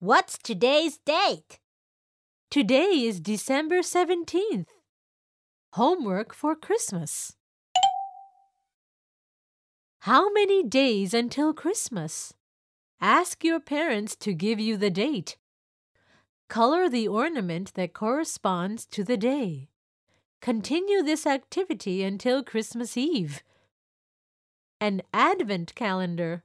What's today's date? Today is December 17th. Homework for Christmas. How many days until Christmas? Ask your parents to give you the date. Color the ornament that corresponds to the day. Continue this activity until Christmas Eve. An advent calendar.